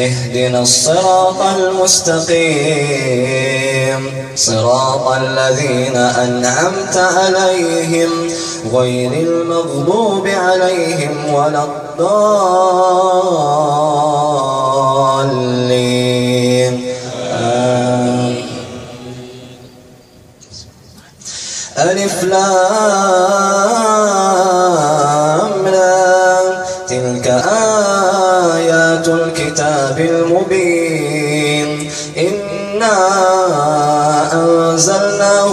اهدنا الصراط المستقيم. صراط الذين أنعمت عليهم غير المغضوب عليهم ولا الضالين. ألف لام.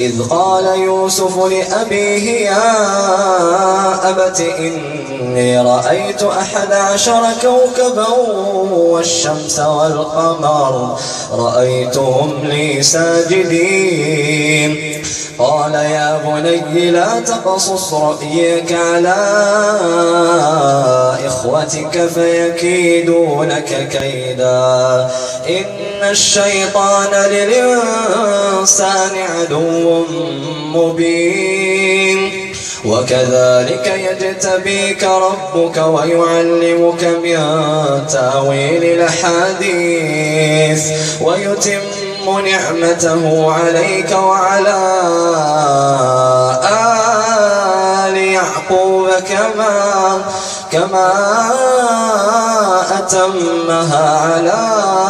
إذ قال يوسف لأبيه يا أبت إني رأيت أحد عشر كوكبا والشمس والقمر رأيتهم لي ساجدين. قال يا بني لا تقصص رأيك على إخوتك فيكيدونك كيدا. إن الشيطان للإنسان عدو مبين. وكذلك يجتبيك ربك ويعلمك من تأويل الأحاديث ويتم نعمته عليك وعلى آل يعقوب كما كما أتمها على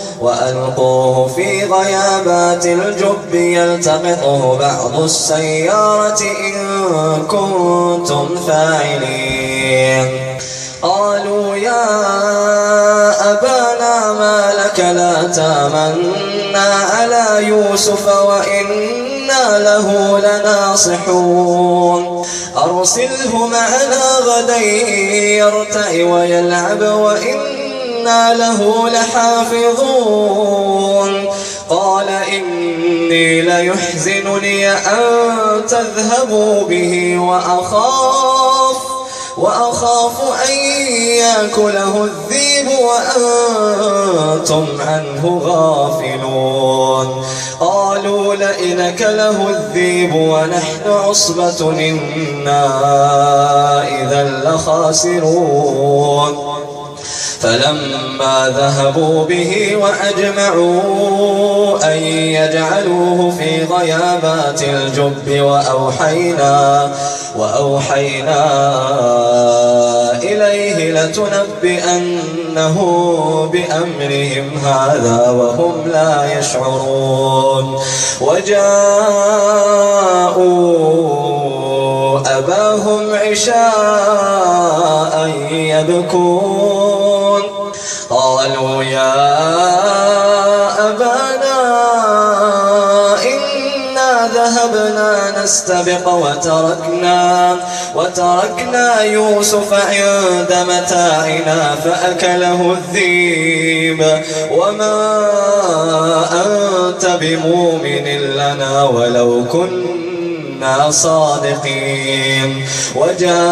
وألقوه في غيابات الجب يلتقطه بعض السيارة إن كنتم فاعلين. قالوا يا أبانا ما لك لا تامنا على يوسف وإنا له لناصحون. أرسله معنا غدا يرتع ويلعب وإنا له لحافظون قال إني ليحزنني أن تذهبوا به وأخاف وأخاف أن يأكله الذيب وأنتم عنه غافلون قالوا لئن أكله الذيب ونحن عصبة إنا إذا لخاسرون فلما ذهبوا به وأجمعوا أن يجعلوه في غيابات الجب وأوحينا وأوحينا إليه لتنبئنه بأمرهم هذا وهم لا يشعرون وجاءوا أباهم عشاء يبكون قالوا يا أبانا إنا ذهبنا نستبق وتركنا وتركنا يوسف عند متاعنا فأكله الذيب وما أنت بمؤمن لنا ولو كنا صادقين. وجاءوا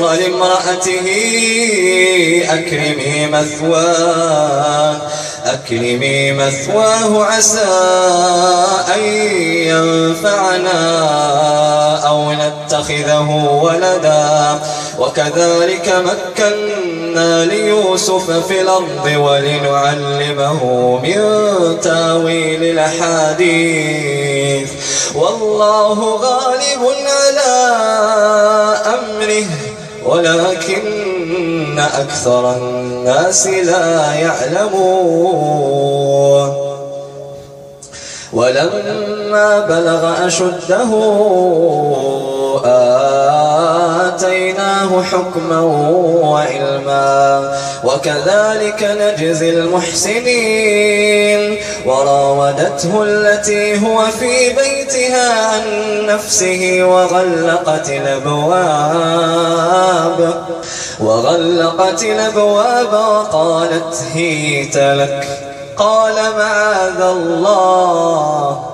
لامرأته. أكرمي مثواه. أكرمي مثواه عسى أن ينفعنا أو نتخذه ولدا. وكذلك مكنا ليوسف في الأرض ولنعلمه من تأويل الأحاديث. والله غالب على أمره. ولكن أكثر الناس لا يعلمون. ولما بلغ أشده آتيناه حكما وعلما وكذلك نجزي المحسنين. وراودته التي هو في بيتها عن نفسه وغلقت الأبواب وغلقت الأبواب وقالت هيت لك. قال معاذ الله؟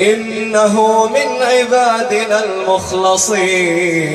إنه من عبادنا المخلصين.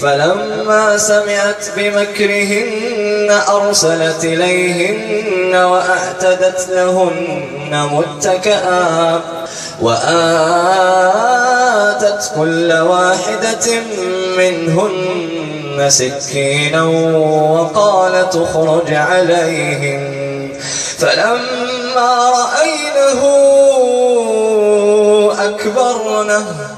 فلما سمعت بمكرهن أرسلت إليهن وأعتدت لهن متكئا وآتت كل واحدة منهن سكينا وقالت اخرج عليهم. فلما رأينه أكبرنه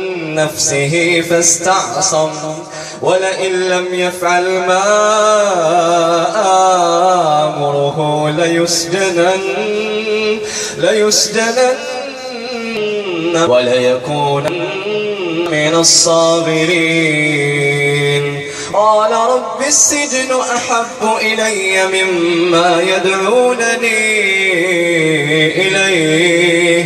نفسه فاستعصم ولئن لم يفعل ما آمره ليسجنن ليسجنن وليكون من الصابرين قال رب السجن أحب إلي مما يدعونني إليه.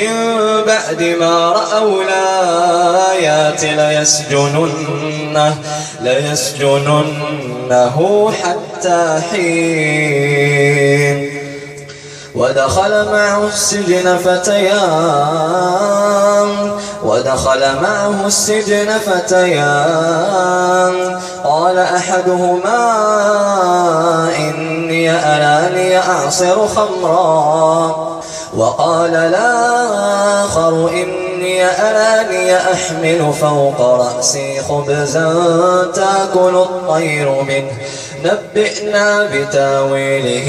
من بعد ما رأوا الآيات ليسجننه, ليسجننه حتى حين. ودخل معه السجن فتيان. ودخل معه السجن فتيان. قال أحدهما إني أراني أعصر خمرا. وقال الآخر إني أراني أحمل فوق رأسي خبزا تأكل الطير منه. نبئنا بتأويله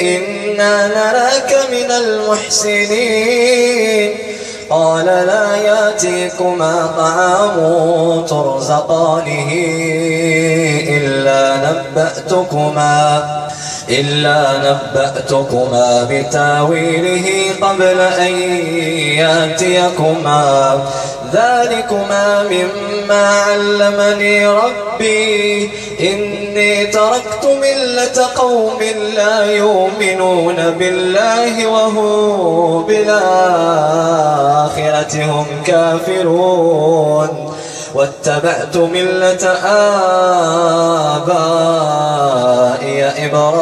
إنا نراك من المحسنين. قال لا يأتيكما طعام ترزقانه إلا نبأتكما. إلا نبأتكما بتاويله قبل أن يأتيكما. ذلكما مما علمني ربي. إني تركت ملة قوم لا يؤمنون بالله وهم بالآخرة هم كافرون. واتبعت ملة آبائي إبراهيم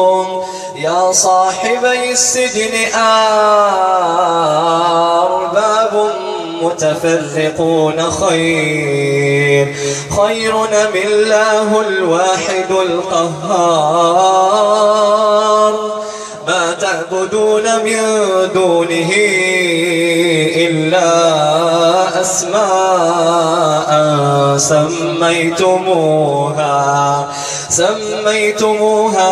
يا صاحبي السجن أرباب متفرقون خير. خير من الله الواحد القهار. ما تعبدون من دونه إلا أسماء سميتموها. سميتموها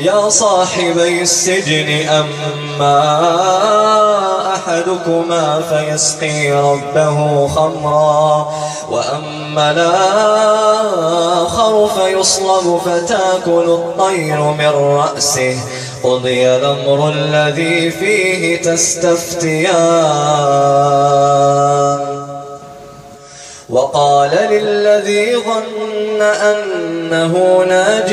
يا صاحبي السجن أما أحد أحدكما فيسقي ربه خمرا وأما الآخر فيصلب فتأكل الطير من رأسه. قضي الأمر الذي فيه تستفتيان. وقال للذي ظن أنه ناج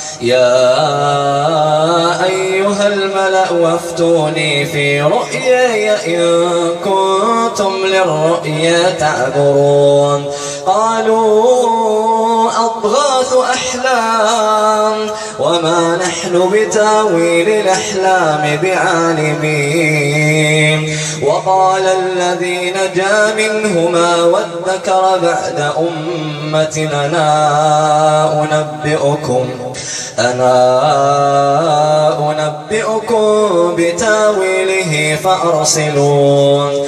يا أيها الملأ وافتوني في رؤياي إن كنتم للرؤيا تعبرون. قالوا أضغاث أحلام وما نحن بتاويل الأحلام بعالمين. وقال الذي نجا منهما وادكر بعد أمة أنا أنبئكم أنا أنبئكم بتأويله فأرسلون.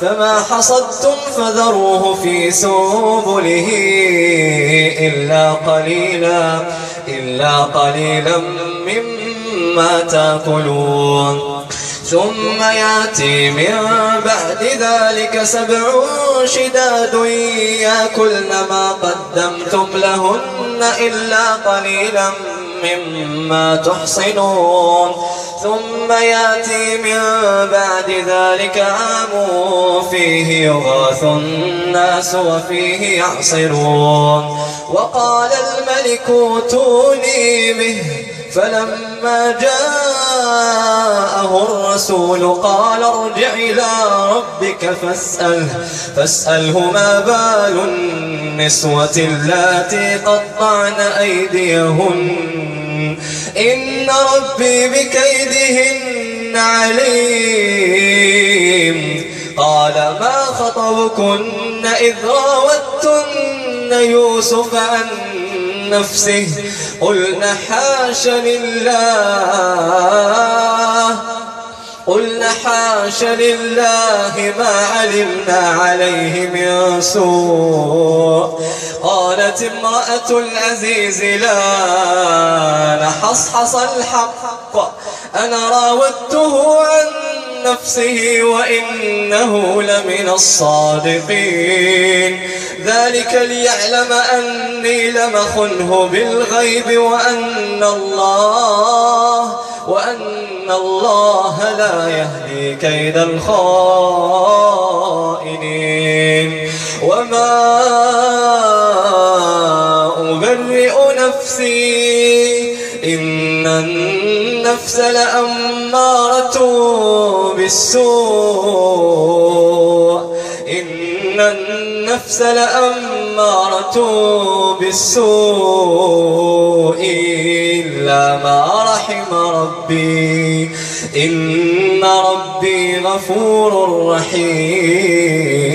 فما حصدتم فذروه في سنبله إلا قليلا إلا قليلا مما تأكلون. ثم يأتي من بعد ذلك سبع شداد ياكلن ما قدمتم لهن إلا قليلا مما تحصنون. ثم يأتي من بعد ذلك عام فيه يغاث الناس وفيه يعصرون. وقال الملك أوتوني به فلما جاءه الرسول قال ارجع إلى ربك فاسأله, فاسأله ما بال النسوة اللاتي قطعن أيديهن؟ إن ربي بكيدهن عليم. قال ما خطبكن إذ راوتن يوسف عن نفسه؟ قلنا حاش لله. قلنا حاش لله ما علمنا عليه من سوء. قالت امرأة العزيز لا نحصحص الحق. أنا راودته عن نفسه وإنه لمن الصادقين. ذلك ليعلم أني لمخنه بالغيب وأن الله وأن الله لا يهدي كيد الخائنين بالسوء. إن النفس لأمارة بالسوء إلا ما رحم ربي. إن ربي غفور رحيم.